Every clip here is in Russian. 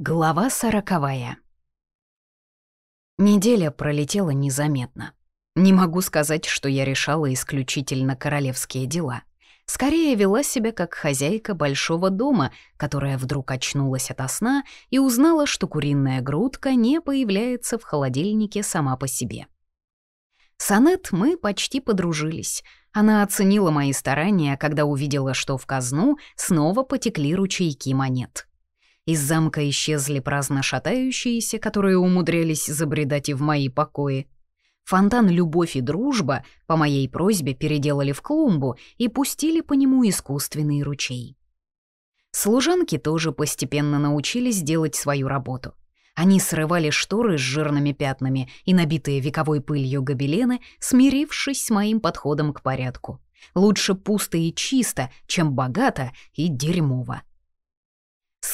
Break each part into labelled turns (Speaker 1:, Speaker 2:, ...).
Speaker 1: Глава сороковая. Неделя пролетела незаметно. Не могу сказать, что я решала исключительно королевские дела. Скорее вела себя как хозяйка большого дома, которая вдруг очнулась ото сна и узнала, что куриная грудка не появляется в холодильнике сама по себе. С мы почти подружились. Она оценила мои старания, когда увидела, что в казну снова потекли ручейки монет. Из замка исчезли праздно шатающиеся, которые умудрялись забредать и в мои покои. Фонтан «Любовь и дружба» по моей просьбе переделали в клумбу и пустили по нему искусственный ручей. Служанки тоже постепенно научились делать свою работу. Они срывали шторы с жирными пятнами и набитые вековой пылью гобелены, смирившись с моим подходом к порядку. Лучше пусто и чисто, чем богато и дерьмово.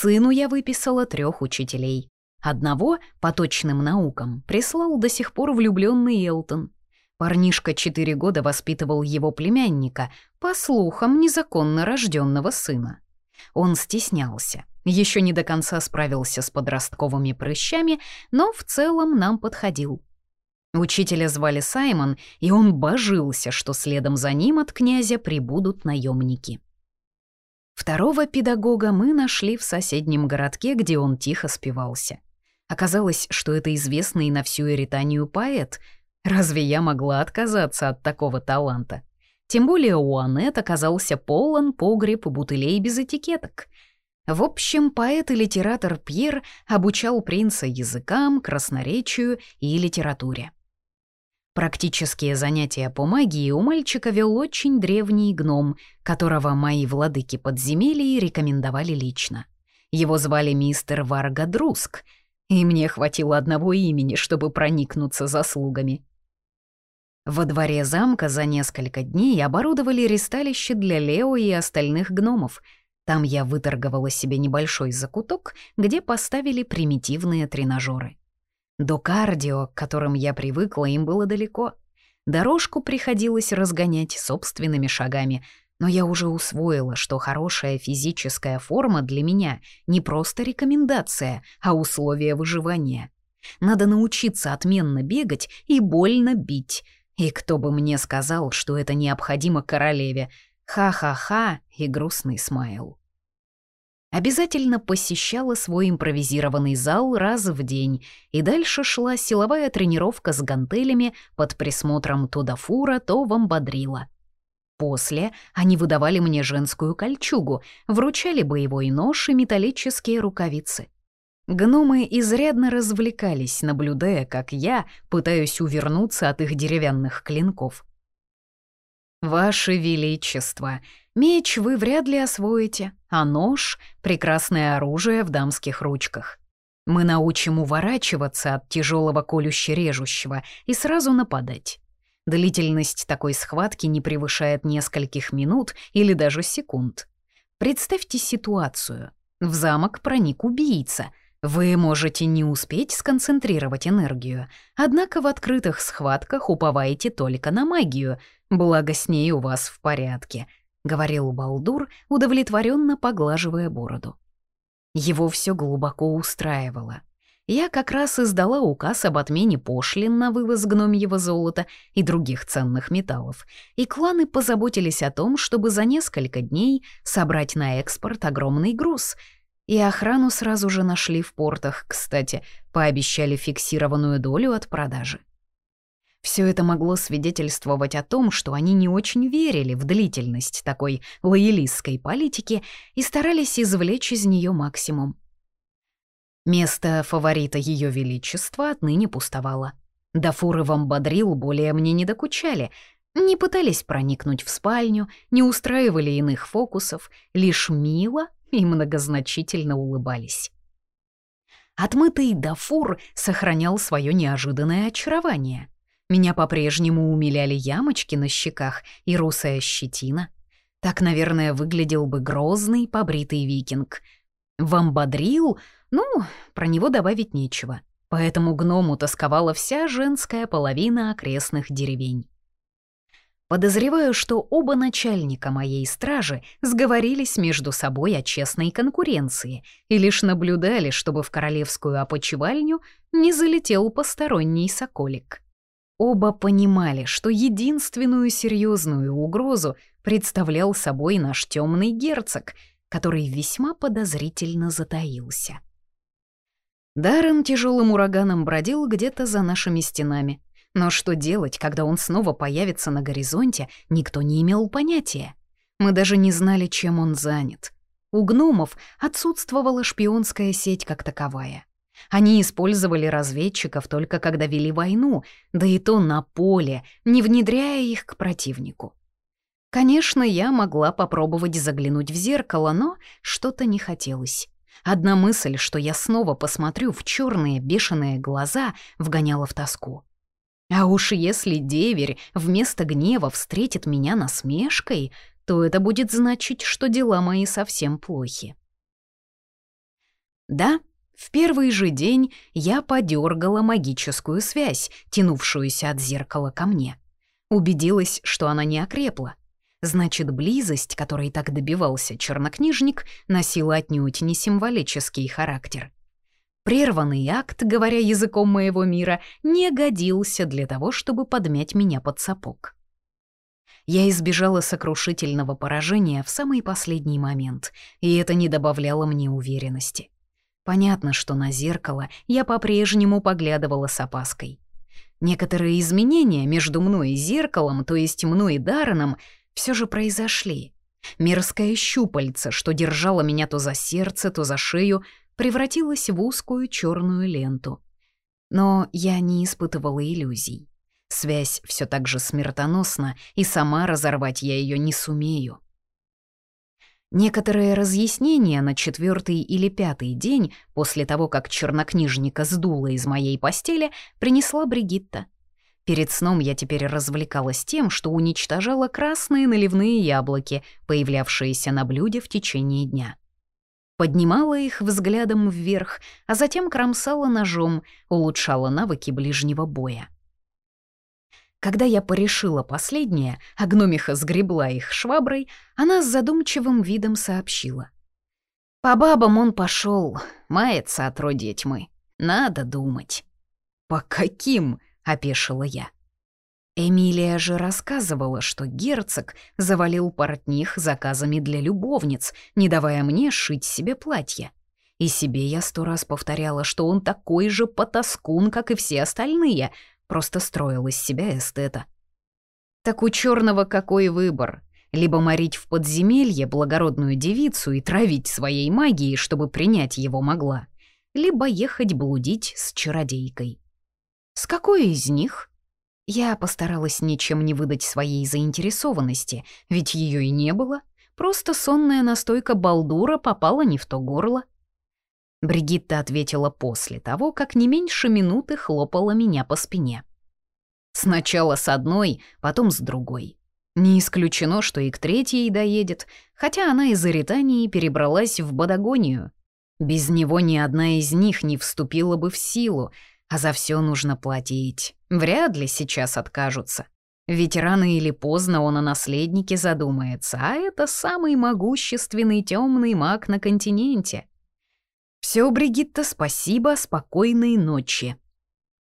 Speaker 1: Сыну я выписала трех учителей. Одного, по точным наукам, прислал до сих пор влюбленный Элтон. Парнишка четыре года воспитывал его племянника, по слухам, незаконно рожденного сына. Он стеснялся, еще не до конца справился с подростковыми прыщами, но в целом нам подходил. Учителя звали Саймон, и он божился, что следом за ним от князя прибудут наемники. Второго педагога мы нашли в соседнем городке, где он тихо спивался. Оказалось, что это известный на всю Эританию поэт. Разве я могла отказаться от такого таланта? Тем более у Аннет оказался полон погреб бутылей без этикеток. В общем, поэт и литератор Пьер обучал принца языкам, красноречию и литературе. Практические занятия по магии у мальчика вел очень древний гном, которого мои владыки подземелий рекомендовали лично. Его звали мистер Варга Друск, и мне хватило одного имени, чтобы проникнуться заслугами. Во дворе замка за несколько дней оборудовали ресталище для Лео и остальных гномов. Там я выторговала себе небольшой закуток, где поставили примитивные тренажеры. До кардио, к которым я привыкла, им было далеко. Дорожку приходилось разгонять собственными шагами, но я уже усвоила, что хорошая физическая форма для меня не просто рекомендация, а условие выживания. Надо научиться отменно бегать и больно бить. И кто бы мне сказал, что это необходимо королеве? Ха-ха-ха и грустный смайл обязательно посещала свой импровизированный зал раз в день, и дальше шла силовая тренировка с гантелями под присмотром то Дафура, то Вамбадрила. После они выдавали мне женскую кольчугу, вручали боевой нож и металлические рукавицы. Гномы изрядно развлекались, наблюдая, как я пытаюсь увернуться от их деревянных клинков. «Ваше Величество, меч вы вряд ли освоите, а нож — прекрасное оружие в дамских ручках. Мы научим уворачиваться от тяжелого колюще-режущего и сразу нападать. Длительность такой схватки не превышает нескольких минут или даже секунд. Представьте ситуацию. В замок проник убийца — вы можете не успеть сконцентрировать энергию, однако в открытых схватках уповаете только на магию, благо с ней у вас в порядке», — говорил Балдур, удовлетворенно поглаживая бороду. Его все глубоко устраивало. Я как раз издала указ об отмене пошлин на вывоз гномьего золота и других ценных металлов, и кланы позаботились о том, чтобы за несколько дней собрать на экспорт огромный груз — и охрану сразу же нашли в портах, кстати, пообещали фиксированную долю от продажи. Все это могло свидетельствовать о том, что они не очень верили в длительность такой лоялистской политики и старались извлечь из нее максимум. Место фаворита Ее Величества отныне пустовало. Дафур и Вамбадрил более мне не докучали, не пытались проникнуть в спальню, не устраивали иных фокусов, лишь мило и многозначительно улыбались. Отмытый Дафур сохранял свое неожиданное очарование. Меня по-прежнему умиляли ямочки на щеках и русая щетина. Так, наверное, выглядел бы грозный побритый викинг. Вамбадрил, ну, про него добавить нечего. Поэтому гному тосковала вся женская половина окрестных деревень. Подозреваю, что оба начальника моей стражи сговорились между собой о честной конкуренции и лишь наблюдали, чтобы в королевскую опочивальню не залетел посторонний соколик. Оба понимали, что единственную серьезную угрозу представлял собой наш темный герцог, который весьма подозрительно затаился. Даррен тяжелым ураганом бродил где-то за нашими стенами, но что делать, когда он снова появится на горизонте, никто не имел понятия. Мы даже не знали, чем он занят. У гномов отсутствовала шпионская сеть как таковая. Они использовали разведчиков только когда вели войну, да и то на поле, не внедряя их к противнику. Конечно, я могла попробовать заглянуть в зеркало, но что-то не хотелось. Одна мысль, что я снова посмотрю в черные бешеные глаза, вгоняла в тоску. А уж если деверь вместо гнева встретит меня насмешкой, то это будет значить, что дела мои совсем плохи. Да, в первый же день я подергала магическую связь, тянувшуюся от зеркала ко мне. Убедилась, что она не окрепла. Значит, близость, которой так добивался чернокнижник, носила отнюдь не символический характер. Прерванный акт, говоря языком моего мира, не годился для того, чтобы подмять меня под сапог. Я избежала сокрушительного поражения в самый последний момент, и это не добавляло мне уверенности. Понятно, что на зеркало я по-прежнему поглядывала с опаской. Некоторые изменения между мной и зеркалом, то есть мной и Дарреном, все же произошли. Мерзкое щупальце, что держало меня то за сердце, то за шею, превратилась в узкую черную ленту. Но я не испытывала иллюзий. Связь все так же смертоносна, и сама разорвать я ее не сумею. Некоторые разъяснения на четвертый или пятый день после того, как чернокнижника сдуло из моей постели, принесла Бригитта. Перед сном я теперь развлекалась тем, что уничтожала красные наливные яблоки, появлявшиеся на блюде в течение дня поднимала их взглядом вверх, а затем кромсала ножом, улучшала навыки ближнего боя. Когда я порешила последнее, а гномиха сгребла их шваброй, она с задумчивым видом сообщила. «По бабам он пошел, мается отродье тьмы. Надо думать». «По каким?» — опешила я. Эмилия же рассказывала, что герцог завалил портних заказами для любовниц, не давая мне шить себе платье. И себе я сто раз повторяла, что он такой же потаскун, как и все остальные, просто строил из себя эстета. Так у черного какой выбор? Либо морить в подземелье благородную девицу и травить своей магией, чтобы принять его могла, либо ехать блудить с чародейкой. С какой из них? Я постаралась ничем не выдать своей заинтересованности, ведь ее и не было. Просто сонная настойка балдура попала не в то горло. Бригитта ответила после того, как не меньше минуты хлопала меня по спине. Сначала с одной, потом с другой. Не исключено, что и к третьей доедет, хотя она из Иритании перебралась в Бодагонию. Без него ни одна из них не вступила бы в силу, а за все нужно платить. Вряд ли сейчас откажутся. Ведь рано или поздно он о наследнике задумается, а это самый могущественный темный маг на континенте. Все, Бригитта, спасибо, спокойной ночи.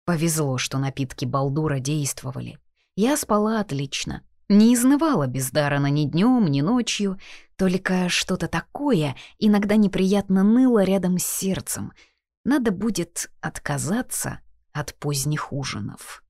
Speaker 1: Повезло, что напитки Балдура действовали. Я спала отлично. Не изнывала без Дарана ни днем, ни ночью, только что-то такое иногда неприятно ныло рядом с сердцем — надо будет отказаться от поздних ужинов.